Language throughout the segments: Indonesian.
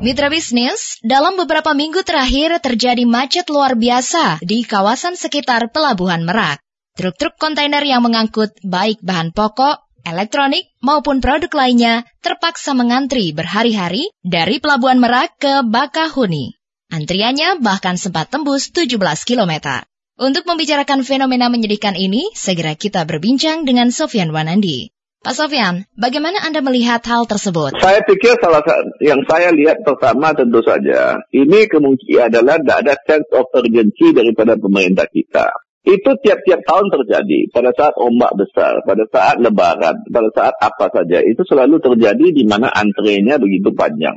Mitra bisnis, dalam beberapa minggu terakhir terjadi macet luar biasa di kawasan sekitar Pelabuhan Merak. Truk-truk kontainer yang mengangkut baik bahan pokok, elektronik, maupun produk lainnya terpaksa mengantri berhari-hari dari Pelabuhan Merak ke Bakahuni. Antriannya bahkan sempat tembus 17 km. Untuk membicarakan fenomena menyedihkan ini, segera kita berbincang dengan Sofian Wanandi. Pak Sofian, bagaimana Anda melihat hal tersebut? Saya pikir salah yang saya lihat pertama tentu saja, ini kemungkinan adalah tidak ada sense of urgency daripada pemerintah kita. Itu tiap-tiap tahun terjadi pada saat ombak besar, pada saat lebaran, pada saat apa saja. Itu selalu terjadi di mana antrenya begitu panjang.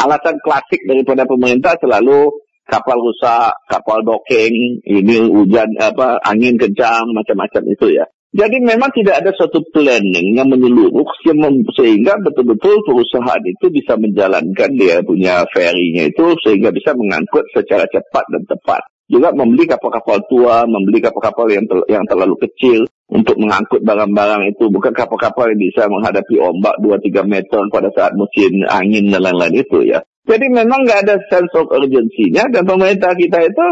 Alasan klasik daripada pemerintah selalu kapal rusak, kapal docking, ini hujan apa angin kencang macam-macam itu ya. Jadi memang tidak ada suatu planning yang menyeluruh sehingga betul-betul perusahaan itu bisa menjalankan dia punya ferry-nya itu sehingga bisa mengangkut secara cepat dan tepat. Juga membeli kapal-kapal tua, membeli kapal-kapal yang, tel yang terlalu kecil untuk mengangkut barang-barang itu. Bukan kapal-kapal yang bisa menghadapi ombak 2-3 meter pada saat musim angin dan lain-lain itu ya. Jadi memang nggak ada sense of urgency-nya dan pemerintah kita itu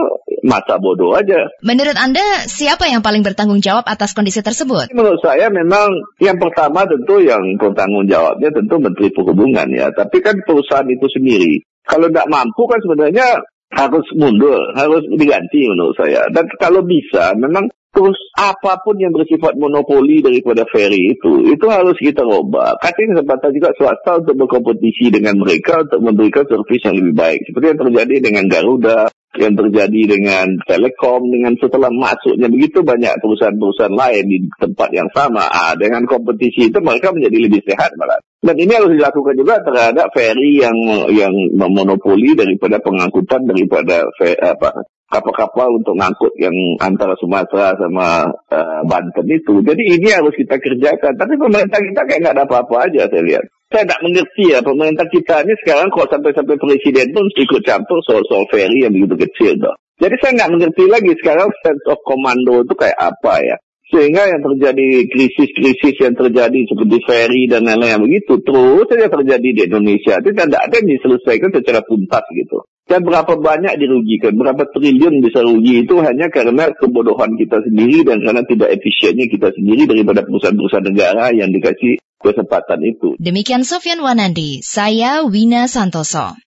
masa bodoh aja. Menurut Anda, siapa yang paling bertanggung jawab atas kondisi tersebut? Menurut saya memang yang pertama tentu yang bertanggung jawabnya tentu Menteri Perhubungan ya. Tapi kan perusahaan itu sendiri. Kalau tidak mampu kan sebenarnya harus mundur, harus diganti menurut saya. Dan kalau bisa, memang Terus apa pun yang bersifat monopoli daripada ferry itu, itu harus kita robah. Kasih kesempatan juga swasta untuk berkompetisi dengan mereka untuk memberikan servis yang lebih baik. Seperti yang terjadi dengan Garuda, yang terjadi dengan Telekom, dengan setelah masuknya begitu banyak perusahaan-perusahaan lain di tempat yang sama. Ah, dengan kompetisi itu mereka menjadi lebih sehat malah. Dan ini harus dilakukan juga terhadap ferry yang yang memonopoli daripada pengangkutan daripada apa kapal-kapal untuk ngangkut yang antara Sumatera sama uh, Banten itu. Jadi ini harus kita kerjakan. Tapi pemerintah kita kayak nggak ada apa-apa aja saya lihat. Saya tidak mengerti ya pemerintah kita ini sekarang kok sampai-sampai presiden pun ikut campur soal-soal ferry yang begitu kecil tuh. Jadi saya nggak mengerti lagi sekarang sense of commando itu kayak apa ya. Sehingga yang terjadi krisis-krisis yang terjadi seperti ferry dan lain-lain begitu terus saja terjadi di Indonesia. Itu tidak ada yang diselesaikan secara tuntas gitu. Dan berapa banyak dirugikan, berapa triliun bisa rugi itu hanya karena kebodohan kita sendiri dan karena tidak efisiennya kita sendiri daripada perusahaan-perusahaan negara yang dikasih kesempatan itu. Demikian Sofyan Wanandi, saya Wina Santoso.